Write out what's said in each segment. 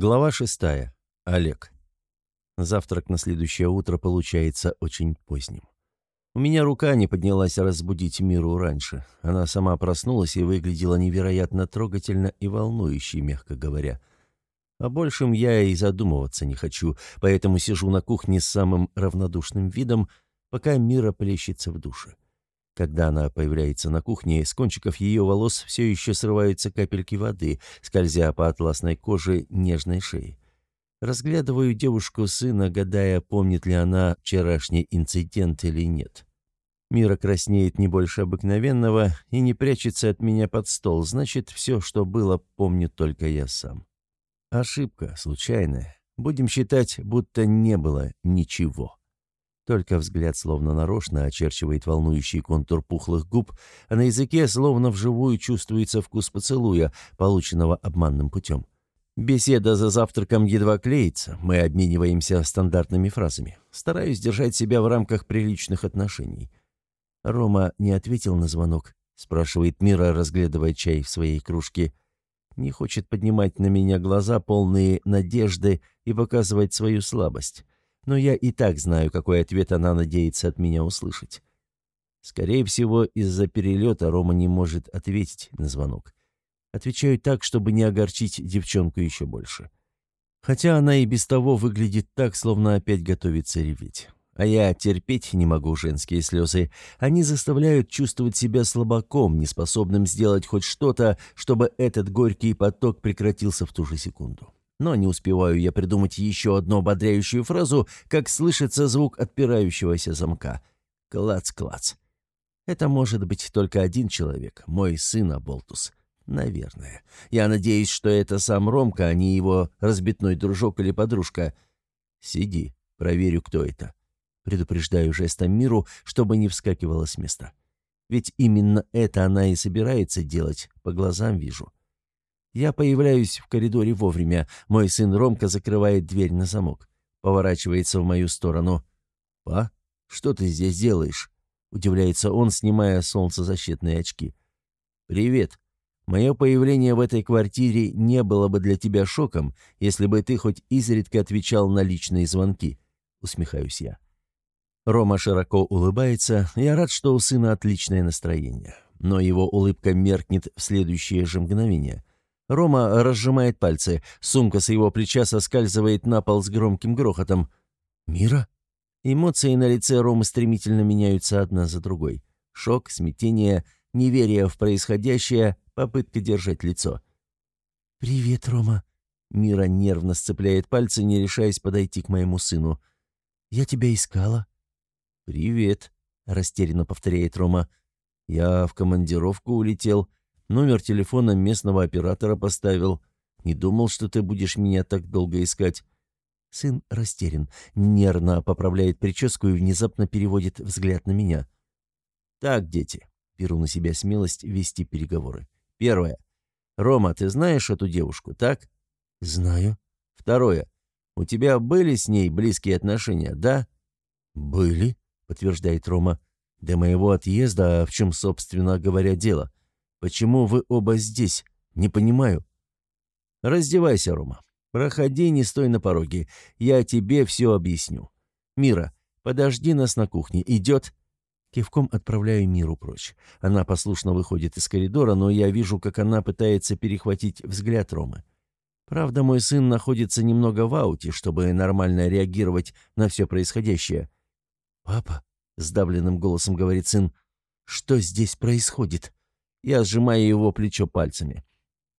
Глава шестая. Олег. Завтрак на следующее утро получается очень поздним. У меня рука не поднялась разбудить Миру раньше. Она сама проснулась и выглядела невероятно трогательно и волнующе, мягко говоря. О большем я и задумываться не хочу, поэтому сижу на кухне с самым равнодушным видом, пока Мира плещется в душе. Когда она появляется на кухне, с кончиков ее волос все еще срываются капельки воды, скользя по атласной коже нежной шеи. Разглядываю девушку сына, гадая, помнит ли она вчерашний инцидент или нет. Мира краснеет не больше обыкновенного и не прячется от меня под стол, значит, все, что было, помню только я сам. Ошибка, случайная. Будем считать, будто не было ничего. Только взгляд словно нарочно очерчивает волнующий контур пухлых губ, а на языке словно вживую чувствуется вкус поцелуя, полученного обманным путем. Беседа за завтраком едва клеится, мы обмениваемся стандартными фразами. Стараюсь держать себя в рамках приличных отношений. Рома не ответил на звонок, спрашивает Мира, разглядывая чай в своей кружке. Не хочет поднимать на меня глаза, полные надежды, и показывать свою слабость но я и так знаю, какой ответ она надеется от меня услышать. Скорее всего, из-за перелета Рома не может ответить на звонок. Отвечаю так, чтобы не огорчить девчонку еще больше. Хотя она и без того выглядит так, словно опять готовится реветь. А я терпеть не могу женские слезы. Они заставляют чувствовать себя слабаком, неспособным сделать хоть что-то, чтобы этот горький поток прекратился в ту же секунду. Но не успеваю я придумать еще одну ободряющую фразу, как слышится звук отпирающегося замка. Клац-клац. Это может быть только один человек, мой сын Аболтус. Наверное. Я надеюсь, что это сам Ромка, а не его разбитной дружок или подружка. Сиди, проверю, кто это. Предупреждаю жестом миру, чтобы не вскакивала с места. Ведь именно это она и собирается делать, по глазам вижу. Я появляюсь в коридоре вовремя. Мой сын Ромка закрывает дверь на замок. Поворачивается в мою сторону. «Па, что ты здесь делаешь?» Удивляется он, снимая солнцезащитные очки. «Привет. Мое появление в этой квартире не было бы для тебя шоком, если бы ты хоть изредка отвечал на личные звонки», — усмехаюсь я. Рома широко улыбается. Я рад, что у сына отличное настроение. Но его улыбка меркнет в следующее же мгновение. Рома разжимает пальцы. Сумка с его плеча соскальзывает на пол с громким грохотом. «Мира?» Эмоции на лице Ромы стремительно меняются одна за другой. Шок, смятение, неверие в происходящее, попытка держать лицо. «Привет, Рома». Мира нервно сцепляет пальцы, не решаясь подойти к моему сыну. «Я тебя искала». «Привет», — растерянно повторяет Рома. «Я в командировку улетел. Номер телефона местного оператора поставил. Не думал, что ты будешь меня так долго искать». Сын растерян, нервно поправляет прическу и внезапно переводит взгляд на меня. «Так, дети», — беру на себя смелость вести переговоры. «Первое. Рома, ты знаешь эту девушку, так?» «Знаю». «Второе. У тебя были с ней близкие отношения, да?» «Были», — подтверждает Рома. «До моего отъезда, в чем, собственно говоря, дело? Почему вы оба здесь? Не понимаю». «Раздевайся, Рома. Проходи, не стой на пороге. Я тебе все объясню. Мира, подожди нас на кухне. Идет?» Кивком отправляю Миру прочь. Она послушно выходит из коридора, но я вижу, как она пытается перехватить взгляд Ромы. Правда, мой сын находится немного в ауте, чтобы нормально реагировать на все происходящее. «Папа», — сдавленным голосом говорит сын, — «что здесь происходит?» Я сжимаю его плечо пальцами.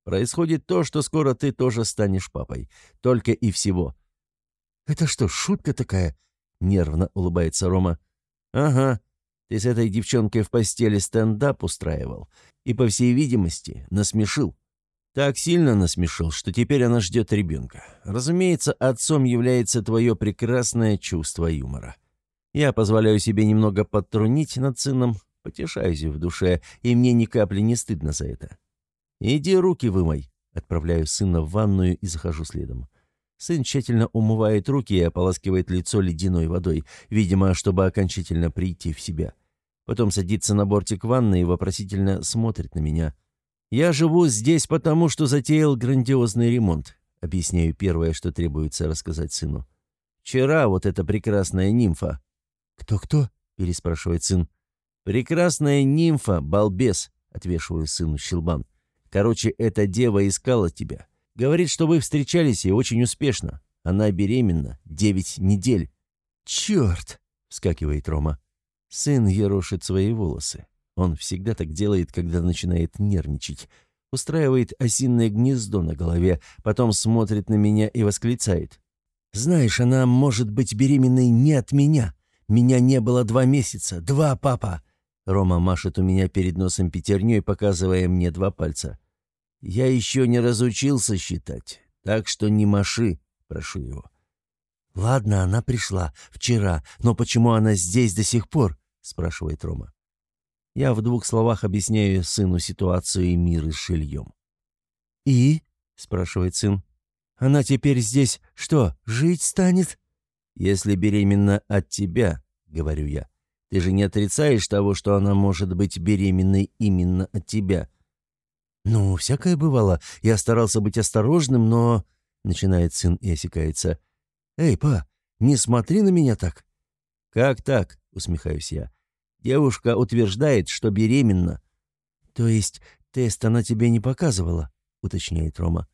«Происходит то, что скоро ты тоже станешь папой. Только и всего». «Это что, шутка такая?» — нервно улыбается Рома. «Ага. Ты с этой девчонкой в постели стендап устраивал. И, по всей видимости, насмешил. Так сильно насмешил, что теперь она ждет ребенка. Разумеется, отцом является твое прекрасное чувство юмора. Я позволяю себе немного подтрунить над сыном, Потешаюсь в душе, и мне ни капли не стыдно за это. «Иди руки вымой», — отправляю сына в ванную и захожу следом. Сын тщательно умывает руки и ополаскивает лицо ледяной водой, видимо, чтобы окончательно прийти в себя. Потом садится на бортик ванны и вопросительно смотрит на меня. «Я живу здесь потому, что затеял грандиозный ремонт», — объясняю первое, что требуется рассказать сыну. «Вчера вот эта прекрасная нимфа». «Кто-кто?» — переспрашивает сын. «Прекрасная нимфа, балбес», — отвешиваю сыну щелбан. «Короче, эта дева искала тебя. Говорит, что вы встречались и очень успешно. Она беременна. Девять недель». «Черт!» — вскакивает Рома. Сын ерошит свои волосы. Он всегда так делает, когда начинает нервничать. Устраивает осиное гнездо на голове, потом смотрит на меня и восклицает. «Знаешь, она может быть беременной не от меня. Меня не было два месяца. Два, папа!» Рома машет у меня перед носом пятерней, показывая мне два пальца. «Я еще не разучился считать, так что не маши», — прошу его. «Ладно, она пришла. Вчера. Но почему она здесь до сих пор?» — спрашивает Рома. Я в двух словах объясняю сыну ситуацию и мир с шильем. «И?» — спрашивает сын. «Она теперь здесь что, жить станет?» «Если беременна от тебя», — говорю я, — «ты же не отрицаешь того, что она может быть беременной именно от тебя?» «Ну, всякое бывало. Я старался быть осторожным, но...» — начинает сын и осекается. «Эй, па, не смотри на меня так!» «Как так?» — усмехаюсь я. «Девушка утверждает, что беременна». «То есть тест она тебе не показывала?» — уточняет Рома.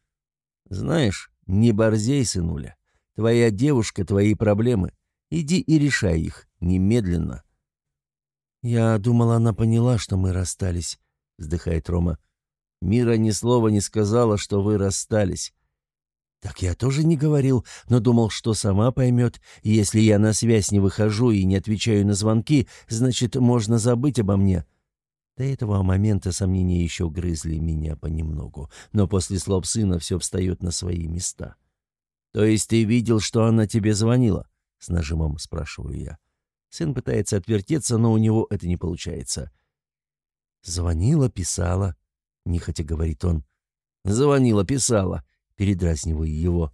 «Знаешь, не борзей, сынуля. Твоя девушка — твои проблемы. Иди и решай их немедленно». «Я думала, она поняла, что мы расстались», — вздыхает Рома. «Мира ни слова не сказала, что вы расстались. «Так я тоже не говорил, но думал, что сама поймет. Если я на связь не выхожу и не отвечаю на звонки, значит, можно забыть обо мне». До этого момента сомнения еще грызли меня понемногу, но после слов сына все встает на свои места. «То есть ты видел, что она тебе звонила?» — с нажимом спрашиваю я. Сын пытается отвертеться, но у него это не получается. «Звонила, писала», — нехотя говорит он. «Звонила, писала передразниваю его.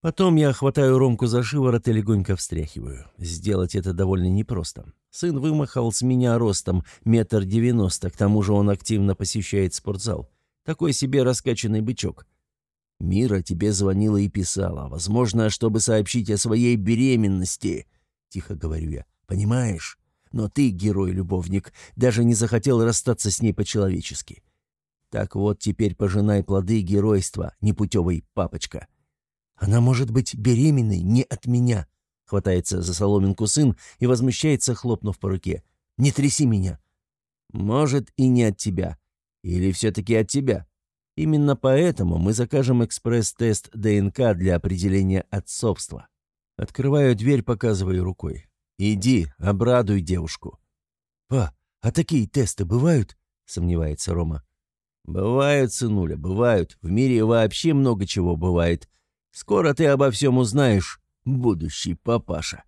Потом я хватаю Ромку за шиворот и легонько встряхиваю. Сделать это довольно непросто. Сын вымахал с меня ростом метр девяносто, к тому же он активно посещает спортзал. Такой себе раскачанный бычок. «Мира тебе звонила и писала, возможно, чтобы сообщить о своей беременности», — тихо говорю я. «Понимаешь? Но ты, герой-любовник, даже не захотел расстаться с ней по-человечески. Так вот, теперь пожинай плоды геройства, непутевый папочка. Она может быть беременной не от меня. Хватается за соломинку сын и возмущается, хлопнув по руке. Не тряси меня. Может, и не от тебя. Или все-таки от тебя. Именно поэтому мы закажем экспресс-тест ДНК для определения отцовства. Открываю дверь, показываю рукой. «Иди, обрадуй девушку». «Па, а такие тесты бывают?» — сомневается Рома. «Бывают, сынуля, бывают. В мире вообще много чего бывает. Скоро ты обо всем узнаешь, будущий папаша».